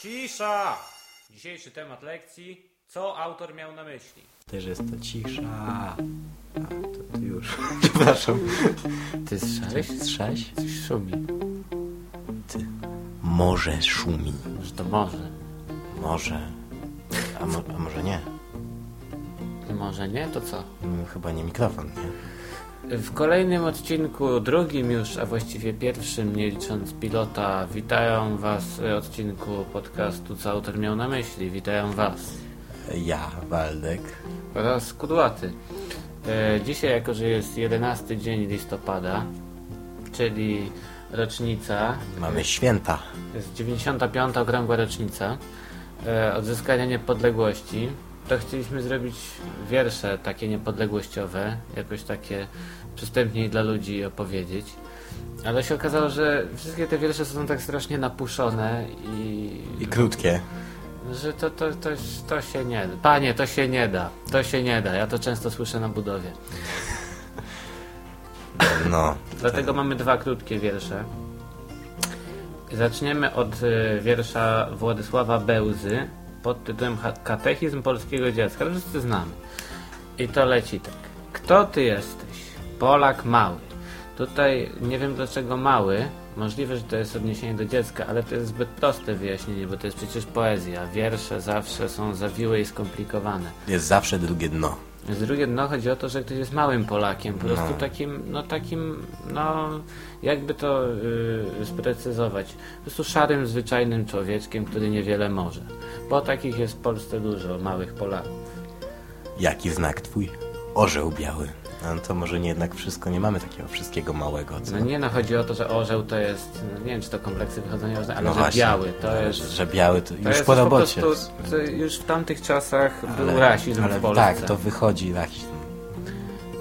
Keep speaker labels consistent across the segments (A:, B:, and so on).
A: Cisza! Dzisiejszy temat lekcji. Co autor miał na myśli?
B: Też jest to cisza. A, to, to już. Przepraszam.
C: Ty słyszałeś?
B: Słyszałeś?
C: Coś szumi.
B: Ty. Morze szumi.
C: Że to może.
B: Może. A, mo, a może nie?
C: Może nie? To co?
B: No, chyba nie mikrofon, nie?
C: W kolejnym odcinku, drugim już, a właściwie pierwszym, nie licząc pilota, witają Was w odcinku podcastu Co autor miał na myśli. Witają Was.
B: Ja, Waldek.
C: oraz Kudłaty. E, dzisiaj, jako że jest 11 dzień listopada, czyli rocznica,
B: Mamy święta.
C: jest 95. okrągła rocznica e, odzyskania niepodległości, to chcieliśmy zrobić wiersze takie niepodległościowe, jakoś takie przystępniej dla ludzi opowiedzieć. Ale się okazało, że wszystkie te wiersze są tak strasznie napuszone i
B: I krótkie.
C: że to, to, to, to się nie da. Panie, to się nie da. To się nie da. Ja to często słyszę na budowie.
B: No.
C: Dlatego mamy dwa krótkie wiersze. Zaczniemy od y, wiersza Władysława Bełzy pod tytułem Katechizm polskiego dziecka. Wszyscy znamy. I to leci tak. Kto ty jesteś? Polak mały. Tutaj nie wiem dlaczego mały. Możliwe, że to jest odniesienie do dziecka, ale to jest zbyt proste wyjaśnienie, bo to jest przecież poezja. Wiersze zawsze są zawiłe i skomplikowane.
B: Jest zawsze drugie dno.
C: Z drugie dno chodzi o to, że ktoś jest małym Polakiem, po prostu
B: No.
C: takim, no takim, no jakby to yy, sprecyzować, po prostu szarym, zwyczajnym człowieczkiem, który niewiele może. Bo takich jest w Polsce dużo, małych Polaków.
B: Jaki znak twój? Orzeł biały. No to może nie jednak wszystko, nie mamy takiego wszystkiego małego, co?
C: No nie no, chodzi o to, że orzeł to jest, no, nie wiem czy to kompleksy wychodzenia, ale
B: No
C: że
B: właśnie.
C: biały to jest...
B: Że biały to,
C: To
B: już
C: jest
B: po
C: po
B: robocie.
C: prostu, to już w tamtych czasach był rasizm
B: ale
C: w Polsce.
B: tak, to wychodzi rasizm.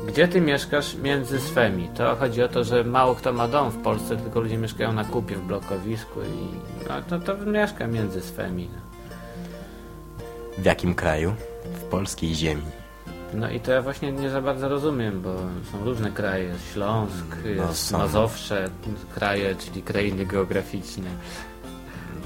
C: Gdzie ty mieszkasz między swemi? To chodzi o to, że mało kto ma dom w Polsce, tylko ludzie mieszkają na kupie w blokowisku i no, to, to mieszka między swemi. No.
B: W jakim kraju? W polskiej ziemi.
C: No i to ja właśnie nie za bardzo rozumiem, bo są różne kraje. Jest Śląsk,
B: No,
C: jest
B: są.
C: Mazowsze, kraje, czyli krainy geograficzne.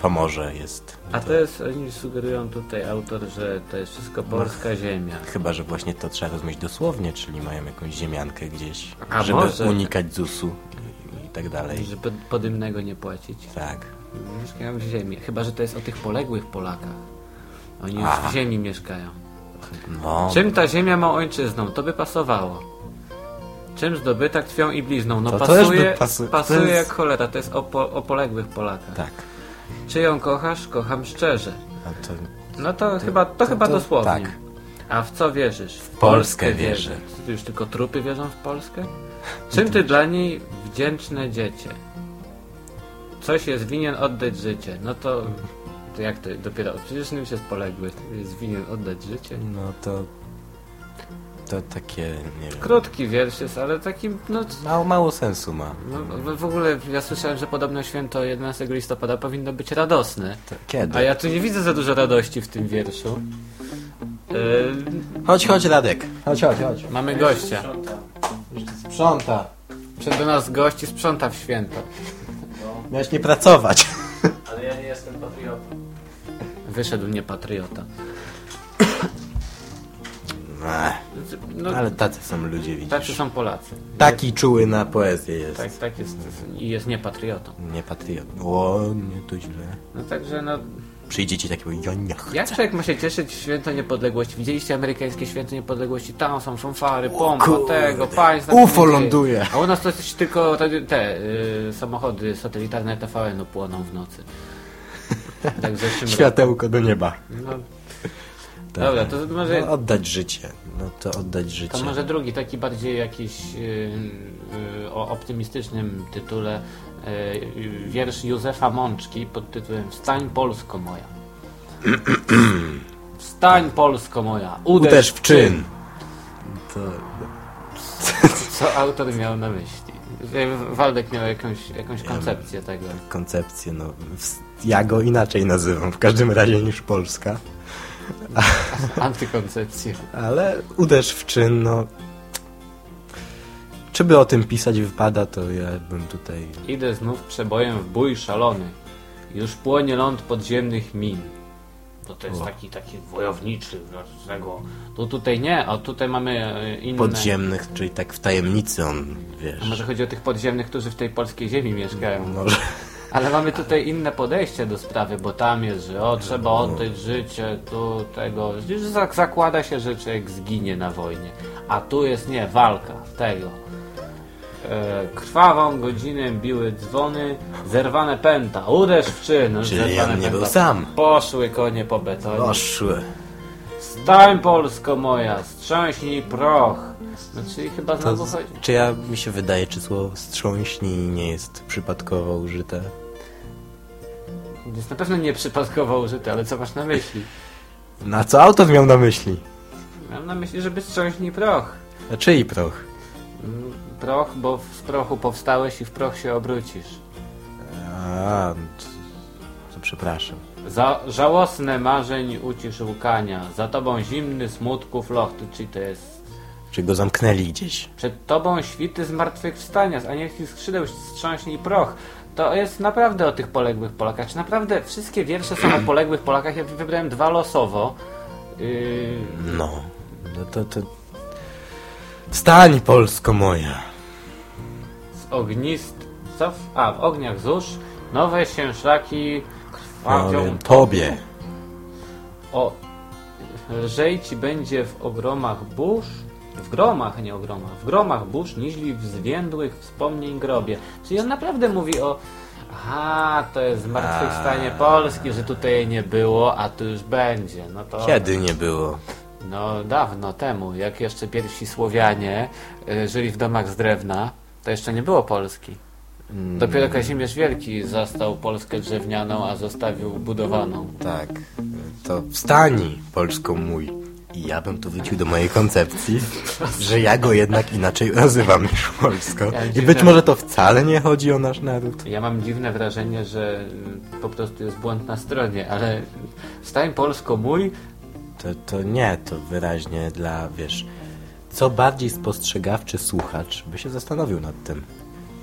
B: Pomorze jest.
C: A to jest, oni sugerują tutaj autor, że to jest wszystko polska ziemia.
B: Chyba, że właśnie to trzeba rozumieć dosłownie, czyli mają jakąś ziemiankę gdzieś,
C: A
B: żeby
C: może.
B: unikać ZUS-u i, i tak dalej.
C: Żeby podymnego nie płacić.
B: Tak.
C: Mieszkają w ziemi. Chyba, że to jest o tych poległych Polakach. Oni już w ziemi mieszkają.
B: No,
C: Czym ta ziemia ma ojczyzną? To by pasowało. Czym zdobyta krwią i blizną? No
B: To
C: pasuje,
B: by pasu-
C: pasuje
B: to jest-
C: jak cholera. To jest o, po, o poległych Polakach.
B: tak.
C: Czy ją kochasz? Kocham szczerze.
B: To
C: No to, chyba, to, chyba
B: to-
C: dosłownie.
B: tak.
C: A w co wierzysz? W
B: Polskę wierzę.
C: Ty już tylko trupy wierzą w Polskę? Czym ty dla niej wdzięczne dziecię? Coś jest winien oddać życie. No to, to jak to dopiero? Przecież już jest poległy. Jest winien oddać życie.
B: no to to takie, nie wiem,
C: Krótki wiersz jest, ale taki, no,
B: mało, mało sensu ma.
C: no w- ogóle ja słyszałem, że podobno święto 11 listopada powinno być radosne.
B: To, kiedy?
C: A ja tu nie widzę za dużo radości w tym wierszu. Yy,
B: Chodź, chodź Radek. Chodź, chodź, chodź.
C: mamy gościa.
B: Sprząta.
C: Przed do nas gości sprząta w święto.
B: Miałeś nie pracować.
A: Ale ja nie jestem patriotą.
C: Wyszedł niepatriota.
B: Ech,
C: No,
B: ale tacy są ludzie, widzisz.
C: tacy są Polacy.
B: Taki czuły na poezję jest.
C: Tak, tak jest. I jest niepatriotą.
B: Nie patriot. O, nie, to źle.
C: No także no,
B: Przyjdzie ci takiego, ja nie chcę.
C: jak człowiek ma się cieszyć w święto niepodległości? Widzieliście amerykańskie święto niepodległości? Tam są fanfary, pompa tego, państwa.
B: UFO ląduje.
C: A u nas to jest tylko te, te y, samochody satelitarne TVN-u płoną w nocy. Tak.
B: Światełko do nieba.
C: No,
B: Tak.
C: Dobra, to może-
B: No, oddać życie. No to oddać życie.
C: to może drugi, taki bardziej jakiś y, y, o optymistycznym tytule y, wiersz Józefa Mączki pod tytułem Wstań Polsko moja. Wstań Polsko moja, uderz,
B: Uderz w czyn. To,
C: Co autor miał na myśli? Waldek miał jakąś, jakąś koncepcję tego.
B: koncepcję, no. Ja go inaczej nazywam, w każdym razie niż Polska.
C: Antykoncepcję.
B: Ale uderz w czyn, no. Czy by o tym pisać wypada, to ja bym tutaj...
C: Idę znów przebojem w bój szalony. Już płonie ląd podziemnych min. To to jest
B: O.
C: taki, taki wojowniczy, z tego. Tu tutaj nie, a tutaj mamy e, inne.
B: Podziemnych, czyli tak w tajemnicy on,
C: A
B: wiesz.
C: Może chodzi o tych podziemnych, którzy w tej polskiej ziemi mieszkają.
B: Może.
C: Ale mamy tutaj inne podejście do sprawy, bo tam jest, że o, trzeba oddać życie, tu tego. Już zakłada się, że człowiek zginie na wojnie. A tu jest nie, walka, tego. E, krwawą godzinę biły dzwony, zerwane pęta, uderz w czyn.
B: Czyli
C: zerwane
B: on nie
C: pęta.
B: był sam.
C: Poszły konie po betonie.
B: Poszły.
C: Stań Polsko moja, strząśnij proch. No czyli chyba
B: To,
C: znowu chodzi.
B: czy ja, mi się wydaje, czy słowo wstrząśnij nie jest przypadkowo użyte?
C: Jest na pewno nieprzypadkowo użyte, ale co masz na myśli?
B: Na co autor miał na myśli?
C: Mam na myśli, żeby strząśnij proch.
B: A czyj proch?
C: Proch, bo z prochu powstałeś i w proch się obrócisz.
B: A, to, to przepraszam.
C: Za żałosne marzeń ucisz łkania, za tobą zimny smutków loch, to czyli to jest
B: Czy go zamknęli gdzieś?
C: przed tobą świty zmartwychwstania, z anielskich skrzydeł strząśnij proch. To jest naprawdę o tych poległych Polakach. Czy naprawdę wszystkie wiersze są o poległych Polakach? Ja wybrałem dwa losowo. Yy,
B: No, no to, to... Wstań, Polsko moja!
C: Z ognist... Co? W, a, w ogniach zórz nowe się szlaki krwawią
B: tobie.
C: O, lżej ci będzie w ogromach burz, w gromach, nie ogromach, w gromach burz, niźli w zwiędłych wspomnień grobie. Czyli on naprawdę mówi o, aha, to jest zmartwychwstanie. Polski, że tutaj nie było, a tu już będzie. No to,
B: Kiedy nie było?
C: no dawno temu, jak jeszcze pierwsi Słowianie y, żyli w domach z drewna, to jeszcze nie było Polski. Dopiero Kazimierz Wielki zastał Polskę drewnianą, a zostawił budowaną.
B: Tak, to wstań, Polsko mój. I ja bym tu wrócił do mojej koncepcji, że ja go jednak inaczej nazywam niż Polsko.
C: Ja
B: I
C: dziwne-
B: być może to wcale nie chodzi o nasz naród.
C: Ja mam dziwne wrażenie, że po prostu jest błąd na stronie, ale stań Polsko mój,
B: To, to nie, to wyraźnie dla, wiesz, co bardziej spostrzegawczy słuchacz by się zastanowił nad tym.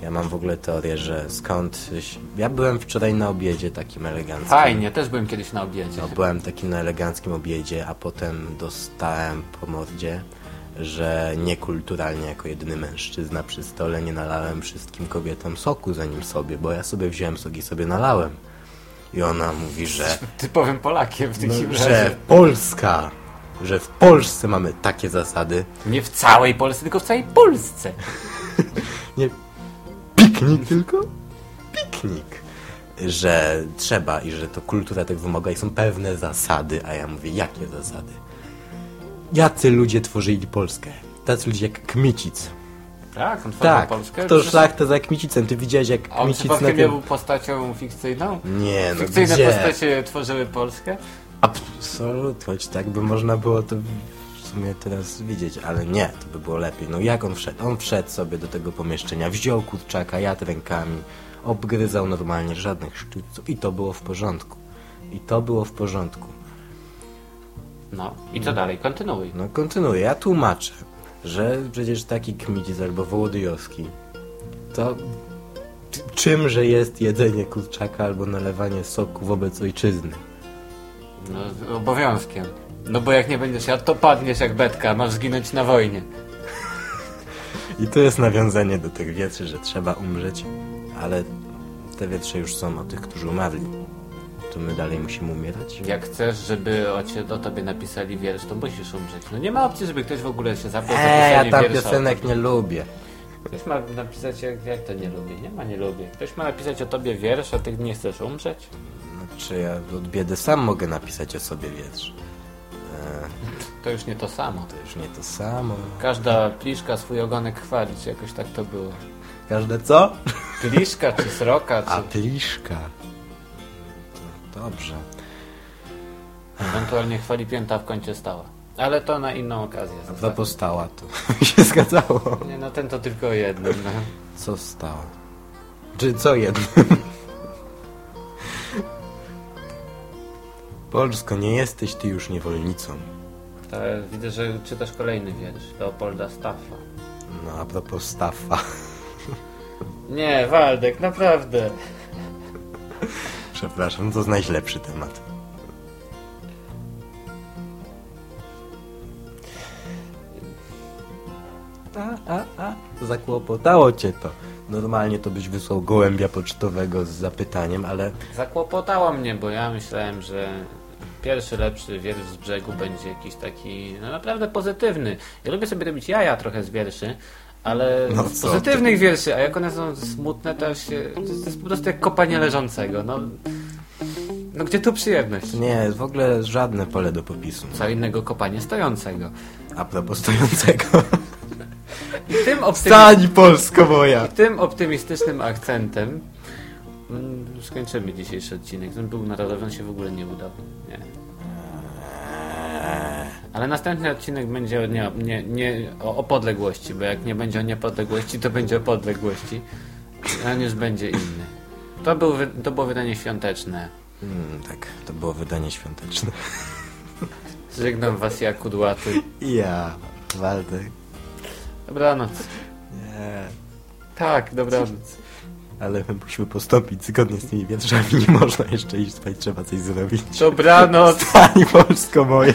B: Ja mam w ogóle teorię, że skąd... Ja byłem wczoraj na obiedzie takim eleganckim.
C: fajnie, też byłem kiedyś na obiedzie.
B: No, byłem takim na eleganckim obiedzie, a potem dostałem po mordzie, że niekulturalnie jako jedyny mężczyzna przy stole nie nalałem wszystkim kobietom soku zanim sobie, bo ja sobie wziąłem sok i sobie nalałem. I ona mówi, że,
C: Typowym Polakiem w
B: no,
C: takim
B: że. Polska, że w Polsce mamy takie zasady.
C: Nie w całej Polsce, tylko w całej Polsce.
B: Nie piknik tylko? Piknik. Że trzeba i że to kultura tak wymaga i są pewne zasady, a ja mówię, jakie zasady? Jacy ludzie tworzyli Polskę? Tacy ludzie jak Kmicic.
C: Tak, on tworzył
B: Tak,
C: Polskę.
B: to szlachta za Kmicicem. Ty widziałeś jak Kmicic na
C: nie
B: tym...
C: był postacią fikcyjną?
B: Nie, no
C: Fikcyjne
B: gdzie?
C: postacie tworzyły Polskę?
B: Absolut, choć tak by można było to w sumie teraz widzieć, ale nie, to by było lepiej. No jak on wszedł? On wszedł sobie do tego pomieszczenia, wziął kurczaka, jadł rękami, obgryzał normalnie, żadnych szczytców i to było w porządku. I to było w porządku.
C: No, i co dalej? Kontynuuj.
B: No kontynuuję, ja tłumaczę, że przecież taki Kmicic albo Wołodyjowski to czymże jest jedzenie kurczaka albo nalewanie soku wobec ojczyzny?
C: No, z obowiązkiem. No bo jak nie będziesz jadł, to padniesz jak betka, masz zginąć na wojnie.
B: I to jest nawiązanie do tych wietrzy, że trzeba umrzeć, ale te wietrze już są o tych, którzy umarli. To my dalej musimy umierać?
C: Jak chcesz, żeby o, cie, o tobie napisali wiersz, to musisz umrzeć. No nie ma opcji, żeby ktoś w ogóle się zabrał za
B: Eee, ja tam piosenek nie lubię.
C: Ktoś ma napisać, jak, jak to nie lubię? Nie ma, nie lubię. Ktoś ma napisać o tobie wiersz, a ty nie chcesz umrzeć?
B: Znaczy ja od biedy sam mogę napisać o sobie wiersz. Eee,
C: To już nie to samo.
B: to już nie to samo.
C: Każda pliszka swój ogonek chwali, czy jakoś tak to było.
B: Każde co?
C: Pliszka, czy sroka,
B: A
C: czy
B: pliszka. To Dobrze.
C: ewentualnie chwali pięta w kącie stała. Ale to na inną okazję.
B: A
C: zostawmy.
B: propos stała, to mi się zgadzało.
C: Nie, no ten to tylko jeden. No.
B: Co stała? Czy co jedno? Polsko, nie jesteś ty już niewolnicą.
C: To widzę, że czytasz kolejny wiersz Leopolda Staffa.
B: No a propos Staffa.
C: Nie, Waldek, naprawdę.
B: Przepraszam, to znajdź lepszy temat. A, a, a, zakłopotało cię to. Normalnie to byś wysłał gołębia pocztowego z zapytaniem, ale
C: Zakłopotało mnie, bo ja myślałem, że pierwszy lepszy wiersz z brzegu będzie jakiś taki no naprawdę pozytywny. Ja lubię sobie robić jaja trochę z wierszy, ale
B: No
C: z pozytywnych wierszy, a jak one są smutne, to się, to jest- po prostu jak kopanie leżącego. No, no gdzie tu przyjemność?
B: nie, w ogóle żadne pole do popisu.
C: Co innego kopanie stojącego.
B: A propos stojącego.
C: I tym, optymi-
B: Stań Polsko moja!
C: tym optymistycznym akcentem mm, skończymy dzisiejszy odcinek. Ten był narodowy, on się w ogóle nie udał. Nie. Ale następny odcinek będzie o, nie, nie, nie, o, o podległości, bo jak nie będzie o niepodległości, to będzie o podległości. A on już będzie inny. To, był, to było wydanie świąteczne.
B: Hmm, tak, to było wydanie świąteczne.
C: Żegnam was, jak kudłaty.
B: Ja, Waldek.
C: Dobranoc.
B: Nie.
C: Tak, dobranoc.
B: Ale my musimy postąpić zgodnie z tymi wierszami. Nie można jeszcze iść spać, trzeba coś zrobić.
C: Dobranoc.
B: Stań Polsko moja!